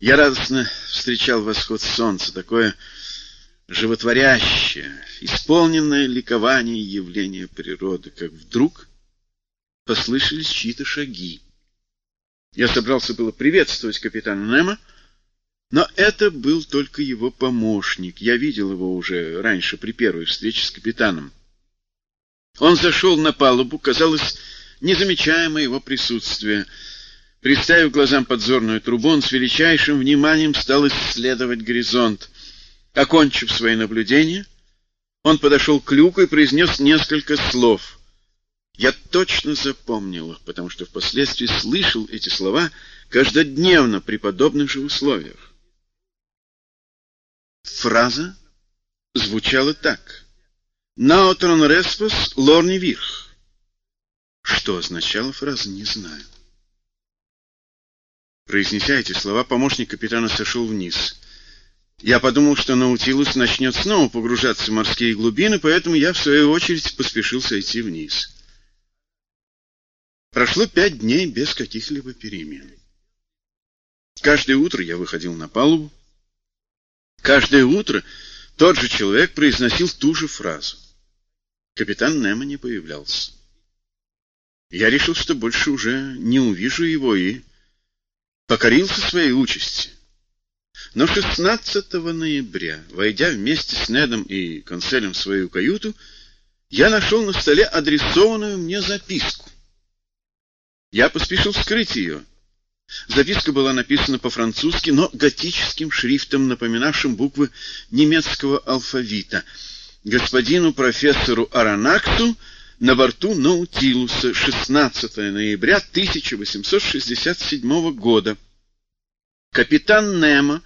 Я радостно встречал восход солнца, такое животворящее, исполненное ликование явление природы, как вдруг послышались чьи-то шаги. Я собрался было приветствовать капитана Немо, но это был только его помощник. Я видел его уже раньше при первой встрече с капитаном. Он зашел на палубу, казалось, не замечая моего присутствия. Приставив глазам подзорную трубу, он с величайшим вниманием стал исследовать горизонт. Окончив свои наблюдения, он подошел к люку и произнес несколько слов. Я точно запомнил их, потому что впоследствии слышал эти слова каждодневно при подобных же условиях. Фраза звучала так. «Наутрон респос лорни вирх». Что означала фраза, не знаю. Произнеся эти слова, помощник капитана сошел вниз. Я подумал, что Наутилус начнет снова погружаться в морские глубины, поэтому я, в свою очередь, поспешил сойти вниз. Прошло пять дней без каких-либо перемен. Каждое утро я выходил на палубу. Каждое утро тот же человек произносил ту же фразу. Капитан Немо не появлялся. Я решил, что больше уже не увижу его, и покорился своей участи. Но 16 ноября, войдя вместе с Недом и Конселем в свою каюту, я нашел на столе адресованную мне записку. Я поспешил вскрыть ее. Записка была написана по-французски, но готическим шрифтом, напоминавшим буквы немецкого алфавита. Господину профессору Аронаксу на борту Наутилуса 16 ноября 1867 года. Капитан Немо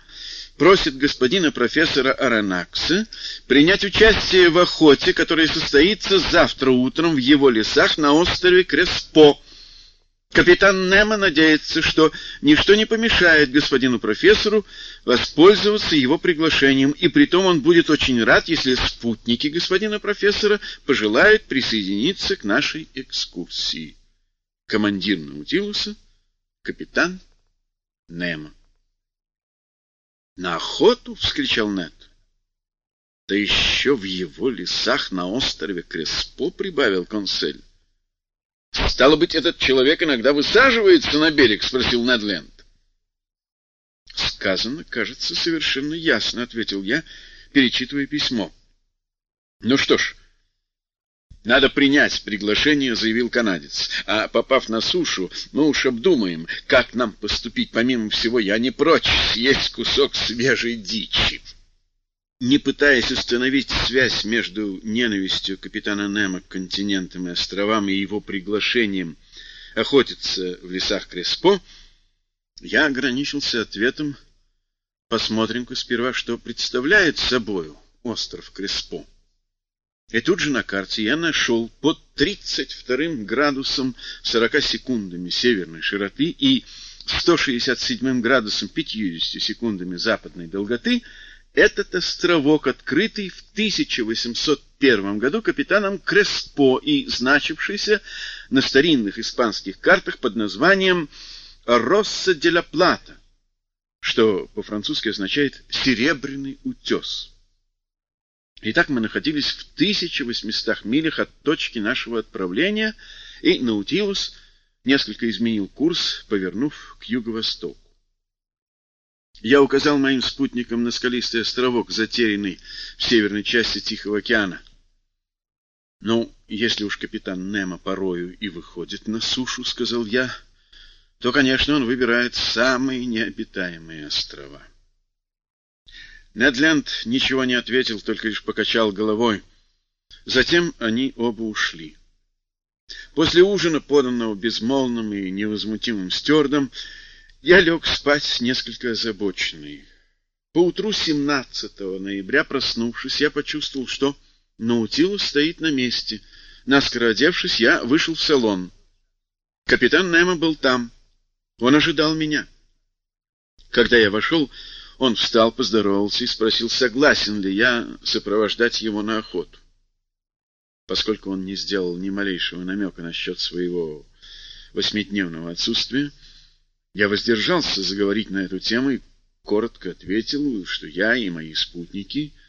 просит господина профессора Аронакса принять участие в охоте, которая состоится завтра утром в его лесах на острове Креспо. Капитан Немо надеется, что ничто не помешает господину профессору воспользоваться его приглашением, и притом он будет очень рад, если спутники господина профессора пожелают присоединиться к нашей экскурсии. Командир Наутилуса, капитан Немо. «На охоту!» — вскричал Нед. «Да еще в его лесах на острове Креспо!» — прибавил консель. «Стало быть, этот человек иногда высаживается на берег?» — спросил Недленд. «Сказано, кажется, совершенно ясно», — ответил я, перечитывая письмо. «Ну что ж, надо принять приглашение», — заявил канадец. «А попав на сушу, мы уж обдумаем, как нам поступить. Помимо всего, я не прочь съесть кусок свежей дичи». Не пытаясь установить связь между ненавистью капитана Немо к континентам и островам и его приглашением охотиться в лесах Креспо, я ограничился ответом «Посмотрим-ка сперва, что представляет собою остров Креспо». И тут же на карте я нашел под 32 градусом 40 секундами северной широты и 167 градусом 50 секундами западной долготы – этот островок, открытый в 1801 году капитаном Креспо и значившийся на старинных испанских картах под названием «Росса де ла Плата», что по-французски означает «серебряный утес». Итак, мы находились в 1800 милях от точки нашего отправления, и Наутилус несколько изменил курс, повернув к юго-востоку. Я указал моим спутникам на скалистый островок, затерянный в северной части Тихого океана. «Ну, если уж капитан Немо порою и выходит на сушу, — сказал я, — то, конечно, он выбирает самые необитаемые острова». Недленд ничего не ответил, только лишь покачал головой. Затем они оба ушли. После ужина, поданного безмолвным и невозмутимым стюардом, я лег спать несколько озабоченный. Поутру 17 ноября, проснувшись, я почувствовал, что Наутилус стоит на месте. Наскоро одевшись, я вышел в салон. Капитан Немо был там. Он ожидал меня. Когда я вошел, он встал, поздоровался и спросил, согласен ли я сопровождать его на охоту. Поскольку он не сделал ни малейшего намека насчет своего восьмидневного отсутствия, я воздержался заговорить на эту тему и коротко ответил, что я и мои спутники —